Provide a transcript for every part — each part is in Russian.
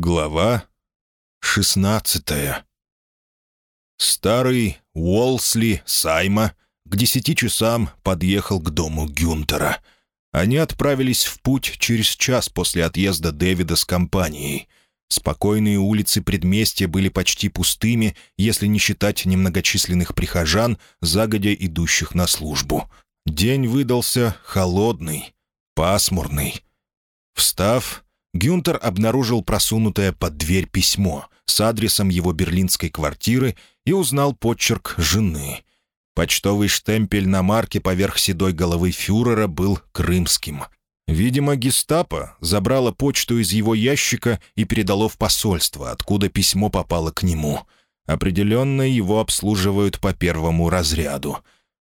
Глава шестнадцатая Старый Уолсли Сайма к десяти часам подъехал к дому Гюнтера. Они отправились в путь через час после отъезда Дэвида с компанией. Спокойные улицы предместья были почти пустыми, если не считать немногочисленных прихожан, загодя идущих на службу. День выдался холодный, пасмурный. Встав, Гюнтер обнаружил просунутое под дверь письмо с адресом его берлинской квартиры и узнал почерк жены. Почтовый штемпель на марке поверх седой головы фюрера был крымским. Видимо, гестапо забрало почту из его ящика и передало в посольство, откуда письмо попало к нему. Определенно его обслуживают по первому разряду.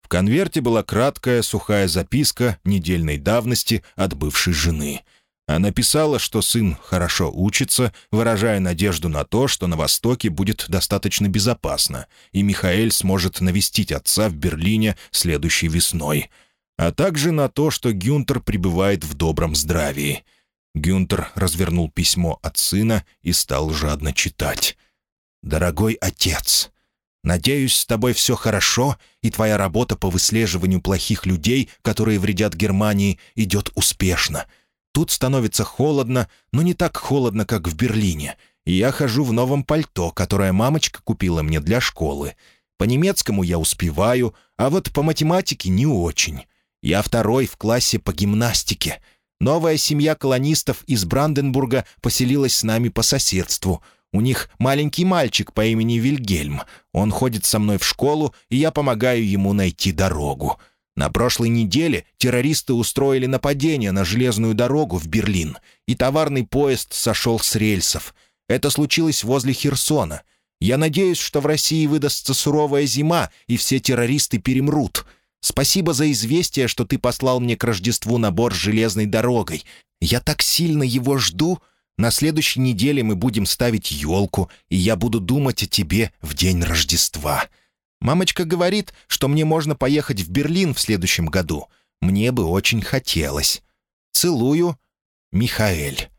В конверте была краткая сухая записка недельной давности от бывшей жены — она писала, что сын хорошо учится, выражая надежду на то, что на Востоке будет достаточно безопасно, и Михаэль сможет навестить отца в Берлине следующей весной, а также на то, что Гюнтер пребывает в добром здравии. Гюнтер развернул письмо от сына и стал жадно читать. «Дорогой отец, надеюсь, с тобой все хорошо, и твоя работа по выслеживанию плохих людей, которые вредят Германии, идет успешно». Тут становится холодно, но не так холодно, как в Берлине. И я хожу в новом пальто, которое мамочка купила мне для школы. По немецкому я успеваю, а вот по математике не очень. Я второй в классе по гимнастике. Новая семья колонистов из Бранденбурга поселилась с нами по соседству. У них маленький мальчик по имени Вильгельм. Он ходит со мной в школу, и я помогаю ему найти дорогу. На прошлой неделе террористы устроили нападение на железную дорогу в Берлин, и товарный поезд сошел с рельсов. Это случилось возле Херсона. Я надеюсь, что в России выдастся суровая зима, и все террористы перемрут. Спасибо за известие, что ты послал мне к Рождеству набор с железной дорогой. Я так сильно его жду. На следующей неделе мы будем ставить елку, и я буду думать о тебе в день Рождества». Мамочка говорит, что мне можно поехать в Берлин в следующем году. Мне бы очень хотелось. Целую, Михаэль».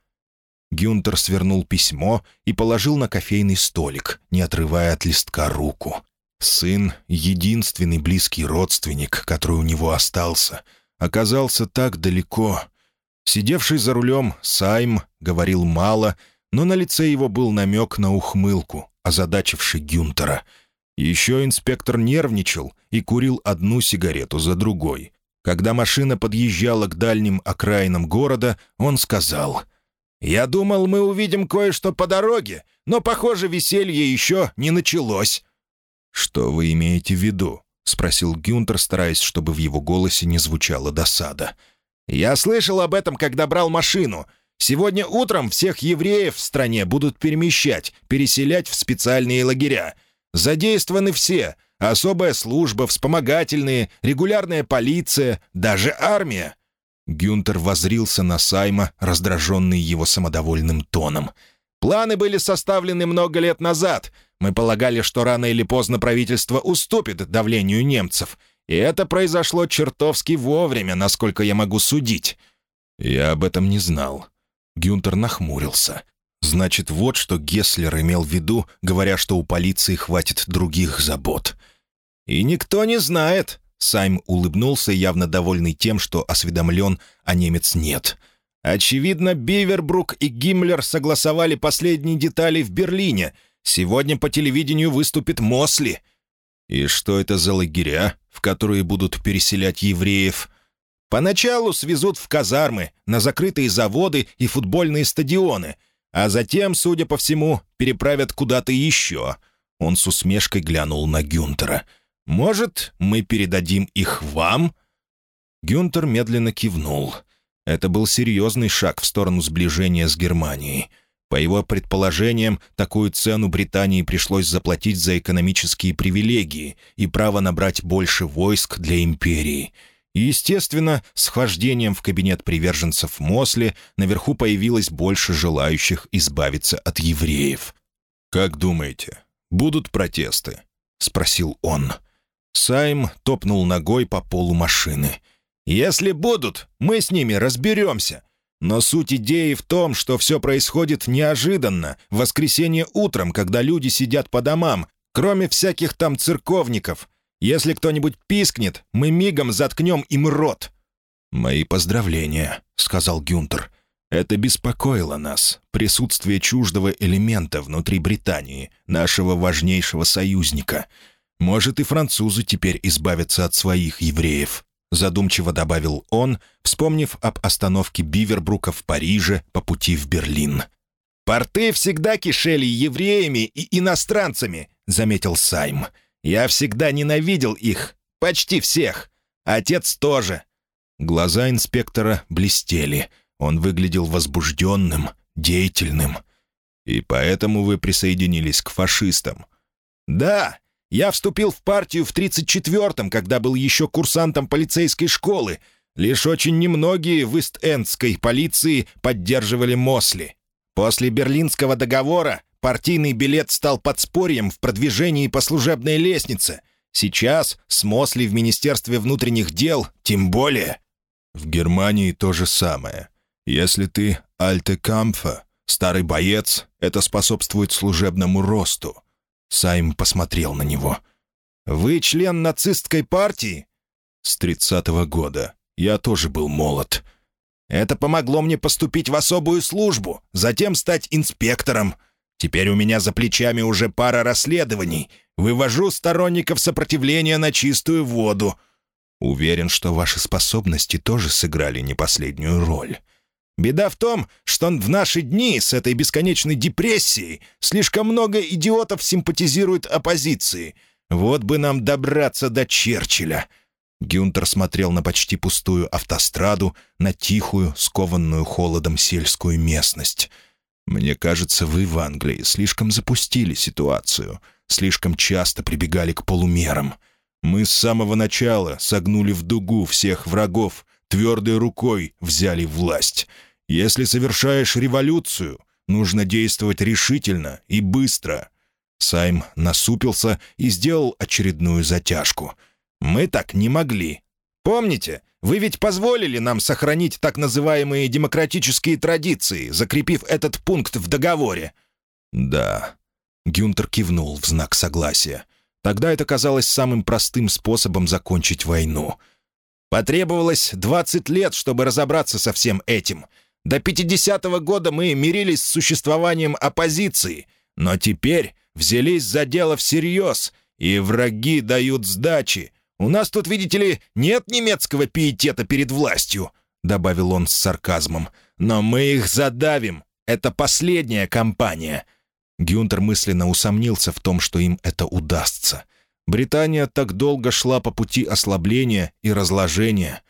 Гюнтер свернул письмо и положил на кофейный столик, не отрывая от листка руку. Сын, единственный близкий родственник, который у него остался, оказался так далеко. Сидевший за рулем Сайм говорил мало, но на лице его был намек на ухмылку, озадачивший Гюнтера — еще инспектор нервничал и курил одну сигарету за другой. Когда машина подъезжала к дальним окраинам города, он сказал, «Я думал, мы увидим кое-что по дороге, но, похоже, веселье еще не началось». «Что вы имеете в виду?» — спросил Гюнтер, стараясь, чтобы в его голосе не звучала досада. «Я слышал об этом, когда брал машину. Сегодня утром всех евреев в стране будут перемещать, переселять в специальные лагеря. Задействованы все — особая служба, вспомогательные, регулярная полиция, даже армия». Гюнтер возрился на Сайма, раздраженный его самодовольным тоном. «Планы были составлены много лет назад. Мы полагали, что рано или поздно правительство уступит давлению немцев. И это произошло чертовски вовремя, насколько я могу судить». «Я об этом не знал». Гюнтер нахмурился. Значит, вот что Гесслер имел в виду, говоря, что у полиции хватит других забот. «И никто не знает», — Сайм улыбнулся, явно довольный тем, что осведомлен, а немец нет. «Очевидно, Бивербрук и Гиммлер согласовали последние детали в Берлине. Сегодня по телевидению выступит Мосли». «И что это за лагеря, в которые будут переселять евреев?» «Поначалу свезут в казармы, на закрытые заводы и футбольные стадионы» а затем, судя по всему, переправят куда-то еще». Он с усмешкой глянул на Гюнтера. «Может, мы передадим их вам?» Гюнтер медленно кивнул. Это был серьезный шаг в сторону сближения с Германией. По его предположениям, такую цену Британии пришлось заплатить за экономические привилегии и право набрать больше войск для империи — естественно, с вхождением в кабинет приверженцев Мосли наверху появилось больше желающих избавиться от евреев. «Как думаете, будут протесты?» — спросил он. Сайм топнул ногой по полу машины. «Если будут, мы с ними разберемся. Но суть идеи в том, что все происходит неожиданно, в воскресенье утром, когда люди сидят по домам, кроме всяких там церковников. Если кто-нибудь пискнет, мы мигом заткнем им рот». «Мои поздравления», — сказал Гюнтер. «Это беспокоило нас, присутствие чуждого элемента внутри Британии, нашего важнейшего союзника. Может, и французы теперь избавятся от своих евреев задумчиво добавил он, вспомнив об остановке Бивербрука в Париже по пути в Берлин. «Порты всегда кишели евреями и иностранцами», — заметил Сайм. «Я всегда ненавидел их. Почти всех. Отец тоже». Глаза инспектора блестели. Он выглядел возбужденным, деятельным. «И поэтому вы присоединились к фашистам?» «Да, я вступил в партию в 34-м, когда был еще курсантом полицейской школы. Лишь очень немногие в Ист-Эндской полиции поддерживали Мосли. После Берлинского договора партийный билет стал подспорьем в продвижении по служебной лестнице. Сейчас с Мосли в Министерстве внутренних дел тем более. В Германии то же самое. Если ты альте кампфа, старый боец, это способствует служебному росту. Сайм посмотрел на него. «Вы член нацистской партии?» «С тридцатого года. Я тоже был молод». «Это помогло мне поступить в особую службу, затем стать инспектором. Теперь у меня за плечами уже пара расследований. Вывожу сторонников сопротивления на чистую воду». «Уверен, что ваши способности тоже сыграли не последнюю роль». Беда в том, что в наши дни с этой бесконечной депрессией слишком много идиотов симпатизирует оппозиции. Вот бы нам добраться до Черчилля». Гюнтер смотрел на почти пустую автостраду, на тихую, скованную холодом сельскую местность. «Мне кажется, вы в Англии слишком запустили ситуацию, слишком часто прибегали к полумерам. Мы с самого начала согнули в дугу всех врагов, твердой рукой взяли власть. Если совершаешь революцию, нужно действовать решительно и быстро». Сайм насупился и сделал очередную затяжку. «Мы так не могли. Помните, вы ведь позволили нам сохранить так называемые демократические традиции, закрепив этот пункт в договоре?» «Да». Гюнтер кивнул в знак согласия. Тогда это казалось самым простым способом закончить войну. Потребовалось 20 лет, чтобы разобраться со всем этим — до 50-го года мы мирились с существованием оппозиции, но теперь взялись за дело всерьез, и враги дают сдачи. У нас тут, видите ли, нет немецкого пиетета перед властью», — добавил он с сарказмом. «Но мы их задавим. Это последняя кампания». Гюнтер мысленно усомнился в том, что им это удастся. Британия так долго шла по пути ослабления и разложения.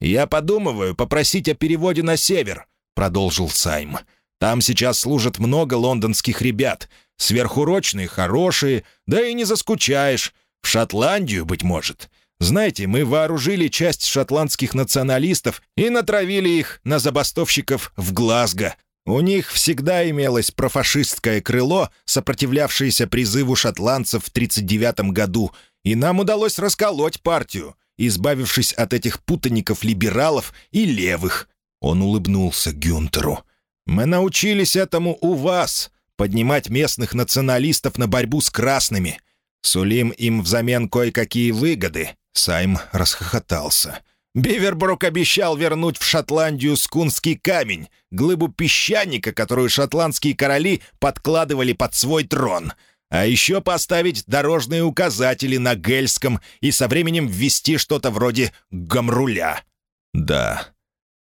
«Я подумываю попросить о переводе на север продолжил Сайм. «Там сейчас служат много лондонских ребят. Сверхурочные, хорошие, да и не заскучаешь. В Шотландию, быть может. Знаете, мы вооружили часть шотландских националистов и натравили их на забастовщиков в Глазго. У них всегда имелось профашистское крыло, сопротивлявшееся призыву шотландцев в 1939 году, и нам удалось расколоть партию, избавившись от этих путаников-либералов и левых. Он улыбнулся Гюнтеру. «Мы научились этому у вас, поднимать местных националистов на борьбу с красными. Сулим им взамен кое-какие выгоды». Сайм расхохотался. Бивербрук обещал вернуть в Шотландию скунский камень, глыбу песчаника, которую шотландские короли подкладывали под свой трон. А еще поставить дорожные указатели на гельском и со временем ввести что-то вроде гамруля. Да,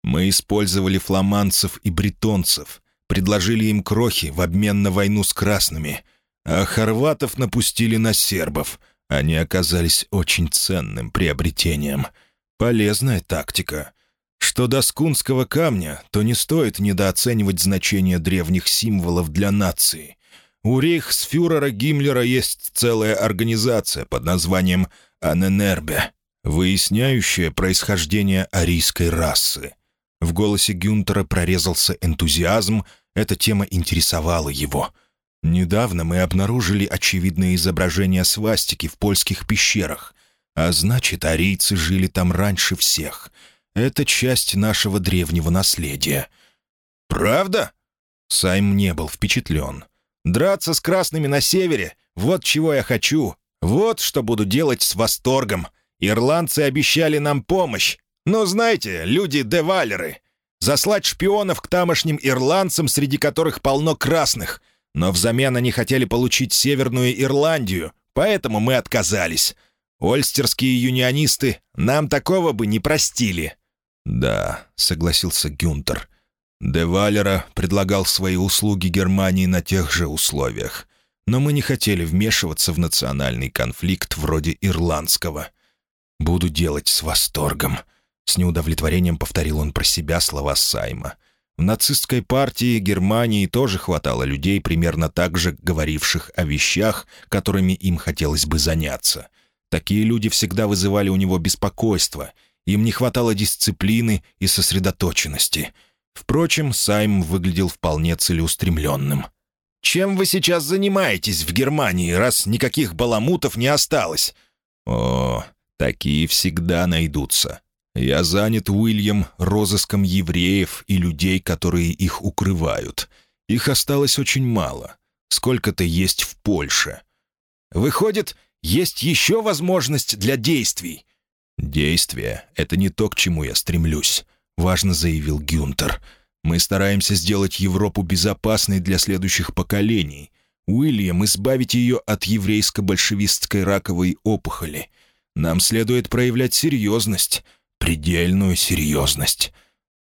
мы использовали фламандцев и бретонцев, предложили им крохи в обмен на войну с красными, а хорватов напустили на сербов. Они оказались очень ценным приобретением. Полезная тактика. Что до скунского камня, то не стоит недооценивать значение древних символов для нации. У рейхсфюрера Гиммлера есть целая организация под названием «Аненербе», выясняющая происхождение арийской расы. В голосе Гюнтера прорезался энтузиазм, эта тема интересовала его. «Недавно мы обнаружили очевидное изображение свастики в польских пещерах. А значит, арийцы жили там раньше всех. Это часть нашего древнего наследия. «Правда?» Сайм не был впечатлен. «Драться с красными на севере — вот чего я хочу. Вот что буду делать с восторгом. Ирландцы обещали нам помощь. Но знаете, люди-девалеры. Заслать шпионов к тамошним ирландцам, среди которых полно красных. Но взамен они хотели получить Северную Ирландию, поэтому мы отказались. Ольстерские юнионисты нам такого бы не простили». «Да», — согласился Гюнтер. «Де Валера предлагал свои услуги Германии на тех же условиях. Но мы не хотели вмешиваться в национальный конфликт вроде ирландского. Буду делать с восторгом». С неудовлетворением повторил он про себя слова Сайма. В нацистской партии Германии тоже хватало людей, примерно так же говоривших о вещах, которыми им хотелось бы заняться. Такие люди всегда вызывали у него беспокойство. Им не хватало дисциплины и сосредоточенности. Впрочем, Сайм выглядел вполне целеустремленным. «Чем вы сейчас занимаетесь в Германии, раз никаких баламутов не осталось?» «О, такие всегда найдутся. Я занят, Уильям, розыском евреев и людей, которые их укрывают. Их осталось очень мало. Сколько-то есть в Польше. Выходит, есть еще возможность для действий. «Действие — это не то, к чему я стремлюсь», — важно заявил Гюнтер. «Мы стараемся сделать Европу безопасной для следующих поколений. Уильям, избавить ее от еврейско-большевистской раковой опухоли. Нам следует проявлять серьезность» предельную серьезность.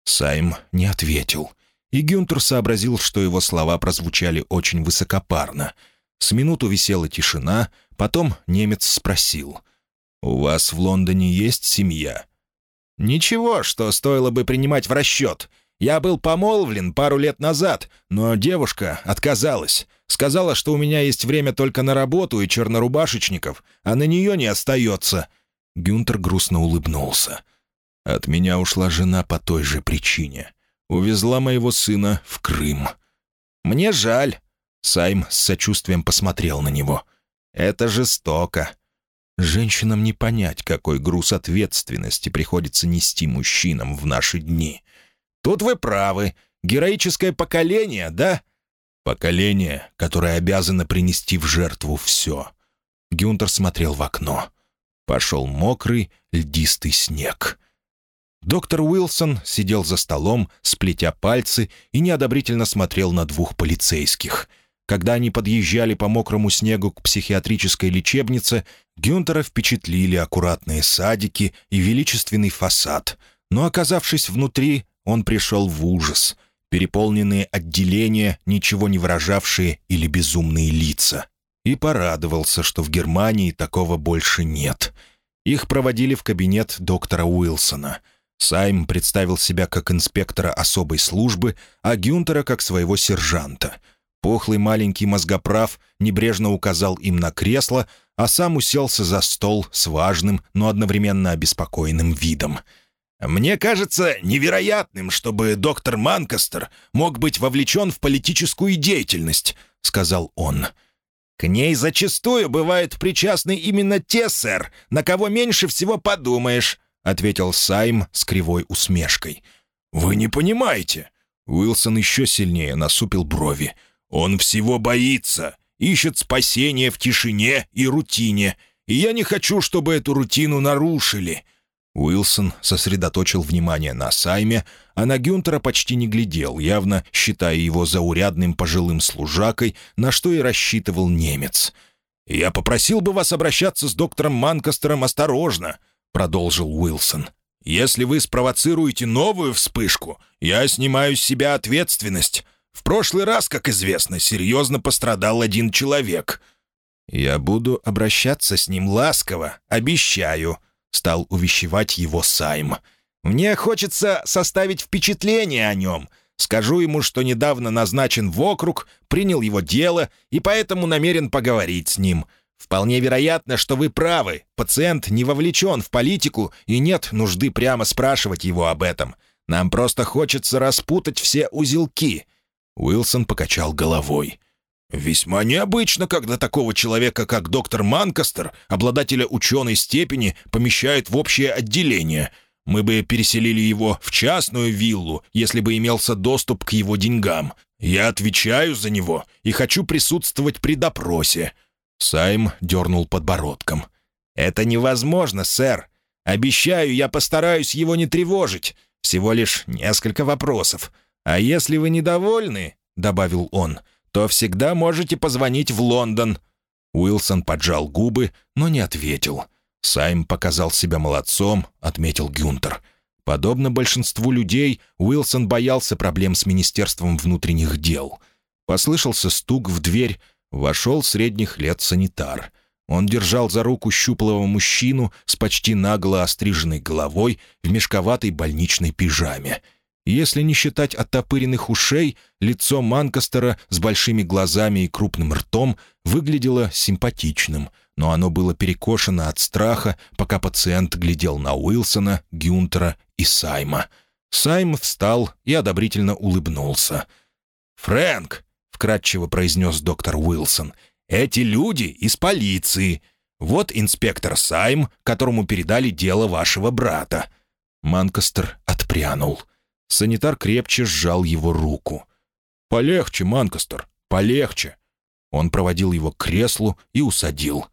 Сайм не ответил, и Гюнтер сообразил, что его слова прозвучали очень высокопарно. С минуту висела тишина, потом немец спросил. «У вас в Лондоне есть семья?» «Ничего, что стоило бы принимать в расчет. Я был помолвлен пару лет назад, но девушка отказалась. Сказала, что у меня есть время только на работу и чернорубашечников, а на нее не остается». Гюнтер грустно улыбнулся. От меня ушла жена по той же причине. Увезла моего сына в Крым. Мне жаль. Сайм с сочувствием посмотрел на него. Это жестоко. Женщинам не понять, какой груз ответственности приходится нести мужчинам в наши дни. Тут вы правы. Героическое поколение, да? Поколение, которое обязано принести в жертву все. Гюнтер смотрел в окно. Пошел мокрый, льдистый снег. Доктор Уилсон сидел за столом, сплетя пальцы, и неодобрительно смотрел на двух полицейских. Когда они подъезжали по мокрому снегу к психиатрической лечебнице, Гюнтера впечатлили аккуратные садики и величественный фасад. Но, оказавшись внутри, он пришел в ужас. Переполненные отделения, ничего не выражавшие или безумные лица. И порадовался, что в Германии такого больше нет. Их проводили в кабинет доктора Уилсона — Сайм представил себя как инспектора особой службы, а Гюнтера как своего сержанта. Похлый маленький мозгоправ небрежно указал им на кресло, а сам уселся за стол с важным, но одновременно обеспокоенным видом. «Мне кажется невероятным, чтобы доктор Манкастер мог быть вовлечен в политическую деятельность», — сказал он. «К ней зачастую бывают причастны именно те, сэр, на кого меньше всего подумаешь», — ответил Сайм с кривой усмешкой. «Вы не понимаете». Уилсон еще сильнее насупил брови. «Он всего боится, ищет спасения в тишине и рутине, и я не хочу, чтобы эту рутину нарушили». Уилсон сосредоточил внимание на Сайме, а на Гюнтера почти не глядел, явно считая его заурядным пожилым служакой, на что и рассчитывал немец. «Я попросил бы вас обращаться с доктором Манкастером осторожно», — продолжил Уилсон. «Если вы спровоцируете новую вспышку, я снимаю с себя ответственность. В прошлый раз, как известно, серьезно пострадал один человек». «Я буду обращаться с ним ласково, обещаю», — стал увещевать его Сайм. «Мне хочется составить впечатление о нем. Скажу ему, что недавно назначен в округ, принял его дело и поэтому намерен поговорить с ним. Вполне вероятно, что вы правы. Пациент не вовлечен в политику, и нет нужды прямо спрашивать его об этом. Нам просто хочется распутать все узелки». Уилсон покачал головой. «Весьма необычно, когда такого человека, как доктор Манкастер, обладателя ученой степени, помещают в общее отделение. Мы бы переселили его в частную виллу, если бы имелся доступ к его деньгам. Я отвечаю за него и хочу присутствовать при допросе». Сайм дернул подбородком. «Это невозможно, сэр. Обещаю, я постараюсь его не тревожить. Всего лишь несколько вопросов. А если вы недовольны, — добавил он, — то всегда можете позвонить в Лондон». Уилсон поджал губы, но не ответил. Сайм показал себя молодцом, отметил Гюнтер. Подобно большинству людей, Уилсон боялся проблем с Министерством внутренних дел. Послышался стук в дверь, вошел средних лет санитар — он держал за руку щуплого мужчину с почти нагло остриженной головой в мешковатой больничной пижаме. Если не считать оттопыренных ушей, лицо Манкастера с большими глазами и крупным ртом выглядело симпатичным, но оно было перекошено от страха, пока пациент глядел на Уилсона, Гюнтера и Сайма. Сайм встал и одобрительно улыбнулся. «Фрэнк!» — вкратчиво произнес доктор Уилсон — эти люди из полиции. Вот инспектор Сайм, которому передали дело вашего брата». Манкастер отпрянул. Санитар крепче сжал его руку. «Полегче, Манкастер, полегче». Он проводил его к креслу и усадил.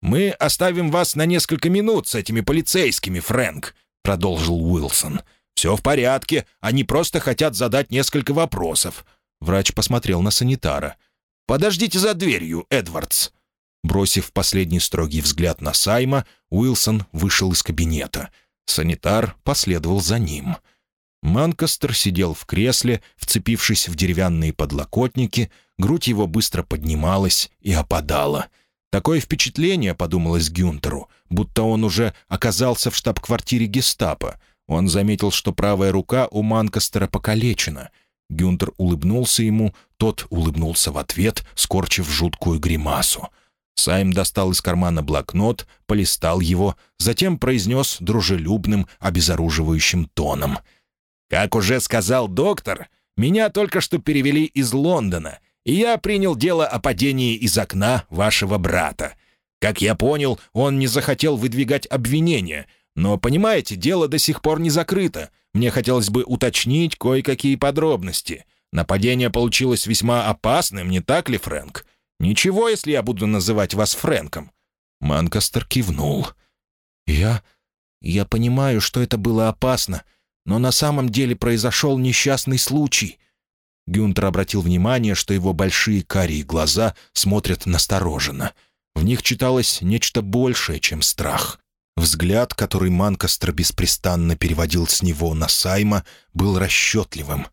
«Мы оставим вас на несколько минут с этими полицейскими, Фрэнк», — продолжил Уилсон. «Все в порядке, они просто хотят задать несколько вопросов». Врач посмотрел на санитара — «Подождите за дверью, Эдвардс!» Бросив последний строгий взгляд на Сайма, Уилсон вышел из кабинета. Санитар последовал за ним. Манкастер сидел в кресле, вцепившись в деревянные подлокотники, грудь его быстро поднималась и опадала. Такое впечатление, подумалось Гюнтеру, будто он уже оказался в штаб-квартире гестапо. Он заметил, что правая рука у Манкастера покалечена — Гюнтер улыбнулся ему, тот улыбнулся в ответ, скорчив жуткую гримасу. Сайм достал из кармана блокнот, полистал его, затем произнес дружелюбным, обезоруживающим тоном. «Как уже сказал доктор, меня только что перевели из Лондона, и я принял дело о падении из окна вашего брата. Как я понял, он не захотел выдвигать обвинения, но, понимаете, дело до сих пор не закрыто. Мне хотелось бы уточнить кое-какие подробности. Нападение получилось весьма опасным, не так ли, Фрэнк? Ничего, если я буду называть вас Фрэнком». Манкастер кивнул. «Я... я понимаю, что это было опасно, но на самом деле произошел несчастный случай». Гюнтер обратил внимание, что его большие карие глаза смотрят настороженно. В них читалось нечто большее, чем страх. Взгляд, который Манкастер беспрестанно переводил с него на Сайма, был расчетливым.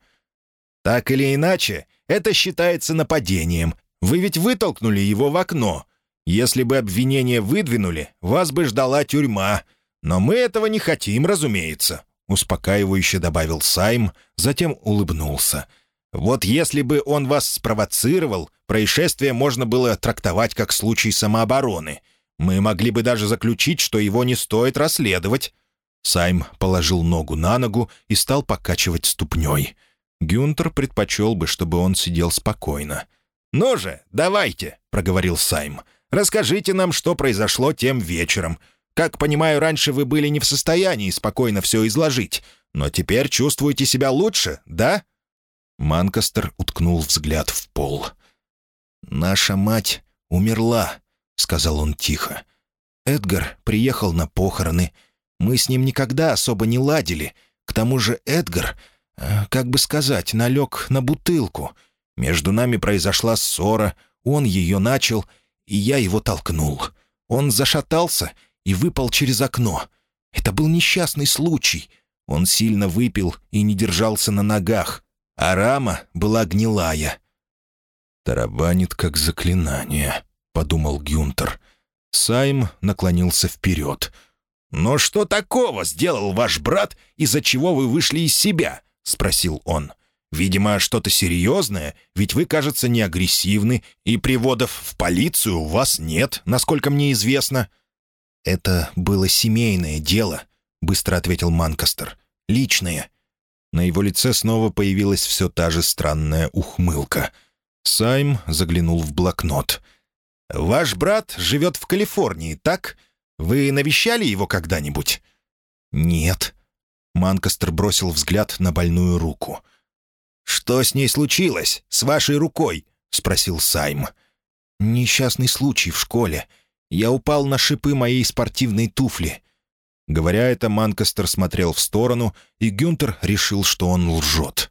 «Так или иначе, это считается нападением. Вы ведь вытолкнули его в окно. Если бы обвинение выдвинули, вас бы ждала тюрьма. Но мы этого не хотим, разумеется», — успокаивающе добавил Сайм, затем улыбнулся. «Вот если бы он вас спровоцировал, происшествие можно было трактовать как случай самообороны». Мы могли бы даже заключить, что его не стоит расследовать». Сайм положил ногу на ногу и стал покачивать ступней. Гюнтер предпочел бы, чтобы он сидел спокойно. «Ну же, давайте», — проговорил Сайм. «Расскажите нам, что произошло тем вечером. Как понимаю, раньше вы были не в состоянии спокойно все изложить, но теперь чувствуете себя лучше, да?» Манкастер уткнул взгляд в пол. «Наша мать умерла», — сказал он тихо. «Эдгар приехал на похороны. Мы с ним никогда особо не ладили. К тому же Эдгар, э, как бы сказать, налег на бутылку. Между нами произошла ссора, он ее начал, и я его толкнул. Он зашатался и выпал через окно. Это был несчастный случай. Он сильно выпил и не держался на ногах, а рама была гнилая». «Тарабанит, как заклинание», подумал Гюнтер. Сайм наклонился вперед. «Но что такого сделал ваш брат, из-за чего вы вышли из себя?» — спросил он. «Видимо, что-то серьезное, ведь вы, кажется, не агрессивны, и приводов в полицию у вас нет, насколько мне известно». «Это было семейное дело», — быстро ответил Манкастер. «Личное». На его лице снова появилась все та же странная ухмылка. Сайм заглянул в блокнот — «Ваш брат живет в Калифорнии, так? Вы навещали его когда-нибудь?» «Нет», Манкастер бросил взгляд на больную руку. «Что с ней случилось? С вашей рукой?» — спросил Сайм. «Несчастный случай в школе. Я упал на шипы моей спортивной туфли». Говоря это, Манкастер смотрел в сторону, и Гюнтер решил, что он лжет.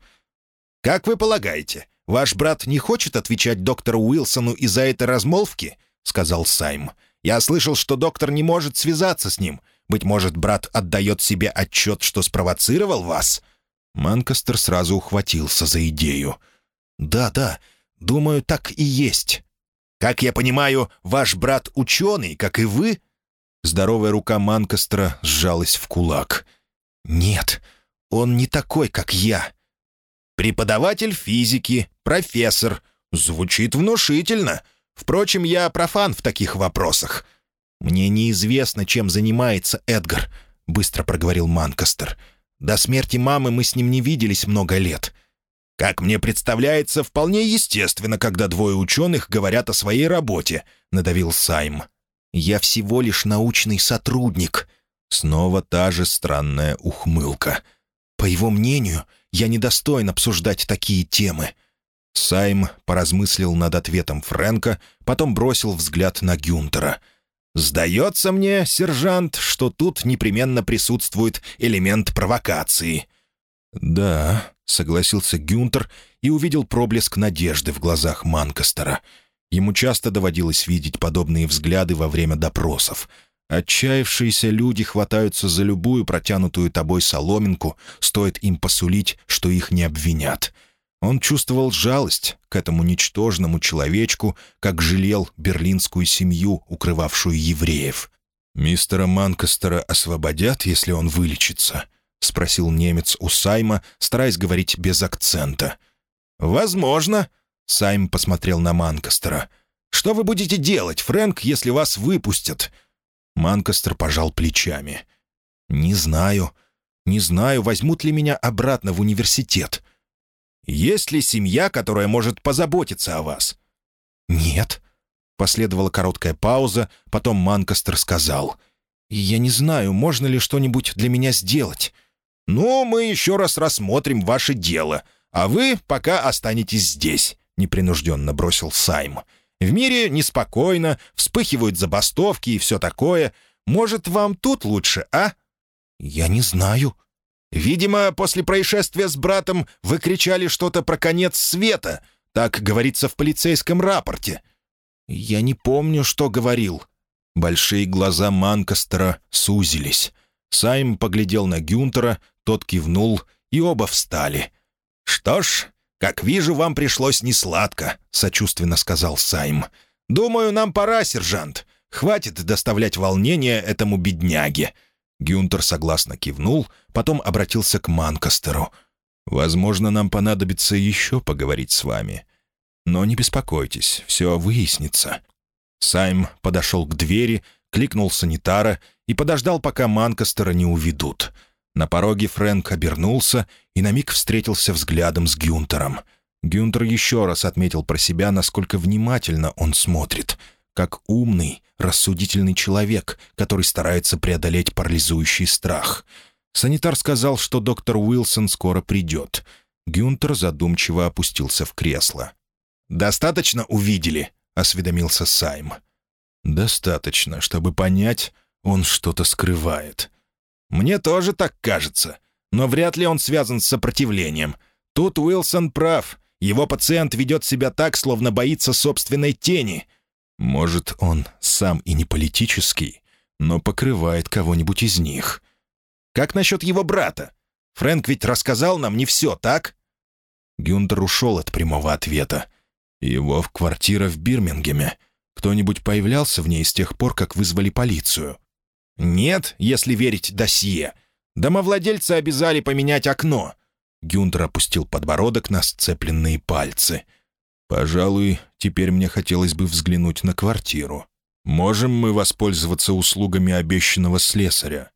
«Как вы полагаете, ваш брат не хочет отвечать доктору Уилсону из-за этой размолвки?» — сказал Сайм. «Я слышал, что доктор не может связаться с ним. Быть может, брат отдает себе отчет, что спровоцировал вас?» Манкастер сразу ухватился за идею. «Да, да, думаю, так и есть. Как я понимаю, ваш брат ученый, как и вы?» Здоровая рука Манкастера сжалась в кулак. «Нет, он не такой, как я. Преподаватель физики, профессор. Звучит внушительно. Впрочем, я профан в таких вопросах. Мне неизвестно, чем занимается Эдгар», — быстро проговорил Манкастер. «До смерти мамы мы с ним не виделись много лет. Как мне представляется, вполне естественно, когда двое ученых говорят о своей работе», — надавил Сайм. Я всего лишь научный сотрудник». Снова та же странная ухмылка. По его мнению, я недостоин обсуждать такие темы. Сайм поразмыслил над ответом Фрэнка, потом бросил взгляд на Гюнтера. «Сдается мне, сержант, что тут непременно присутствует элемент провокации». «Да», — согласился Гюнтер и увидел проблеск надежды в глазах Манкастера — Ему часто доводилось видеть подобные взгляды во время допросов. Отчаявшиеся люди хватаются за любую протянутую тобой соломинку, стоит им посулить, что их не обвинят. Он чувствовал жалость к этому ничтожному человечку, как жалел берлинскую семью, укрывавшую евреев. «Мистера Манкастера освободят, если он вылечится?» — спросил немец у Сайма, стараясь говорить без акцента. «Возможно», Сайм посмотрел на Манкастера. «Что вы будете делать, Фрэнк, если вас выпустят?» Манкастер пожал плечами. «Не знаю. Не знаю, возьмут ли меня обратно в университет. Есть ли семья, которая может позаботиться о вас?» «Нет». Последовала короткая пауза, потом Манкастер сказал. «Я не знаю, можно ли что-нибудь для меня сделать». «Ну, мы еще раз рассмотрим ваше дело, а вы пока останетесь здесь». — непринужденно бросил Сайм. «В мире неспокойно, вспыхивают забастовки и все такое. Может, вам тут лучше, а?» «Я не знаю». «Видимо, после происшествия с братом вы кричали что-то про конец света. Так говорится в полицейском рапорте». «Я не помню, что говорил». Большие глаза Манкастера сузились. Сайм поглядел на Гюнтера, тот кивнул, и оба встали. «Что ж, «Как вижу, вам пришлось несладко», — сочувственно сказал Сайм. «Думаю, нам пора, сержант. Хватит доставлять волнение этому бедняге». Гюнтер согласно кивнул, потом обратился к Манкастеру. «Возможно, нам понадобится еще поговорить с вами. Но не беспокойтесь, все выяснится». Сайм подошел к двери, кликнул санитара и подождал, пока Манкастера не уведут — на пороге Фрэнк обернулся и на миг встретился взглядом с Гюнтером. Гюнтер еще раз отметил про себя, насколько внимательно он смотрит, как умный, рассудительный человек, который старается преодолеть парализующий страх. Санитар сказал, что доктор Уилсон скоро придет. Гюнтер задумчиво опустился в кресло. «Достаточно увидели?» — осведомился Сайм. «Достаточно, чтобы понять, он что-то скрывает. Мне тоже так кажется. Но вряд ли он связан с сопротивлением. Тут Уилсон прав. Его пациент ведет себя так, словно боится собственной тени. Может, он сам и не политический, но покрывает кого-нибудь из них. Как насчет его брата? Фрэнк ведь рассказал нам не все, так?» Гюнтер ушел от прямого ответа. Его в квартира в Бирмингеме. Кто-нибудь появлялся в ней с тех пор, как вызвали полицию? «Нет, если верить досье. Домовладельцы обязали поменять окно». Гюнтер опустил подбородок на сцепленные пальцы. «Пожалуй, теперь мне хотелось бы взглянуть на квартиру. Можем мы воспользоваться услугами обещанного слесаря?»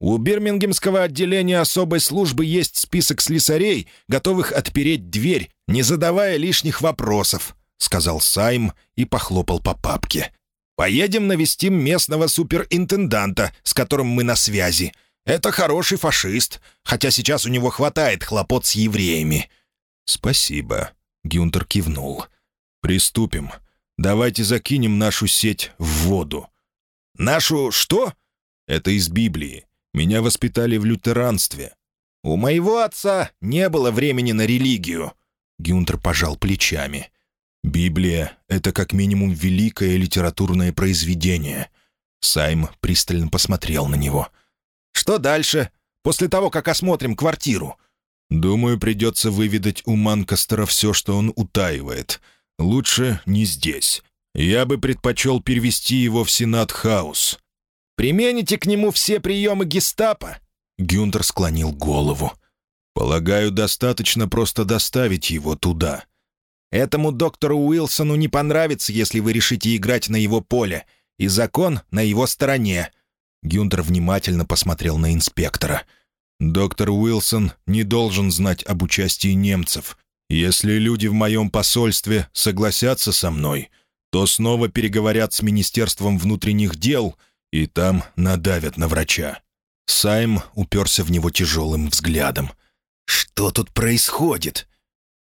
«У Бирмингемского отделения особой службы есть список слесарей, готовых отпереть дверь, не задавая лишних вопросов», — сказал Сайм и похлопал по папке. Поедем навестим местного суперинтенданта, с которым мы на связи. Это хороший фашист, хотя сейчас у него хватает хлопот с евреями». «Спасибо», — Гюнтер кивнул. «Приступим. Давайте закинем нашу сеть в воду». «Нашу что?» «Это из Библии. Меня воспитали в лютеранстве». «У моего отца не было времени на религию». Гюнтер пожал плечами. «Библия — это как минимум великое литературное произведение». Сайм пристально посмотрел на него. «Что дальше? После того, как осмотрим квартиру?» «Думаю, придется выведать у Манкастера все, что он утаивает. Лучше не здесь. Я бы предпочел перевести его в Сенат-хаус». «Примените к нему все приемы гестапо?» Гюнтер склонил голову. «Полагаю, достаточно просто доставить его туда». «Этому доктору Уилсону не понравится, если вы решите играть на его поле, и закон на его стороне». Гюнтер внимательно посмотрел на инспектора. «Доктор Уилсон не должен знать об участии немцев. Если люди в моем посольстве согласятся со мной, то снова переговорят с Министерством внутренних дел и там надавят на врача». Сайм уперся в него тяжелым взглядом. «Что тут происходит?»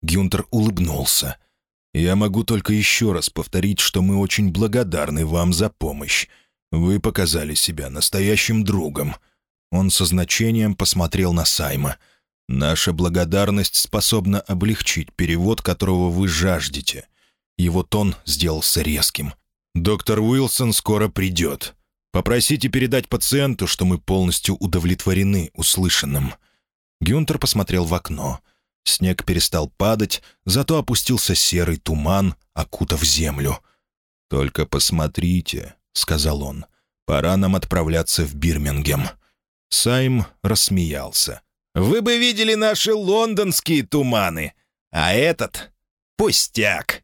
Гюнтер улыбнулся. «Я могу только еще раз повторить, что мы очень благодарны вам за помощь. Вы показали себя настоящим другом». Он со значением посмотрел на Сайма. «Наша благодарность способна облегчить перевод, которого вы жаждете». Его тон сделался резким. «Доктор Уилсон скоро придет. Попросите передать пациенту, что мы полностью удовлетворены услышанным». Гюнтер посмотрел в окно. Снег перестал падать, зато опустился серый туман, окутав землю. «Только посмотрите», — сказал он, — «пора нам отправляться в Бирмингем». Сайм рассмеялся. «Вы бы видели наши лондонские туманы, а этот — пустяк».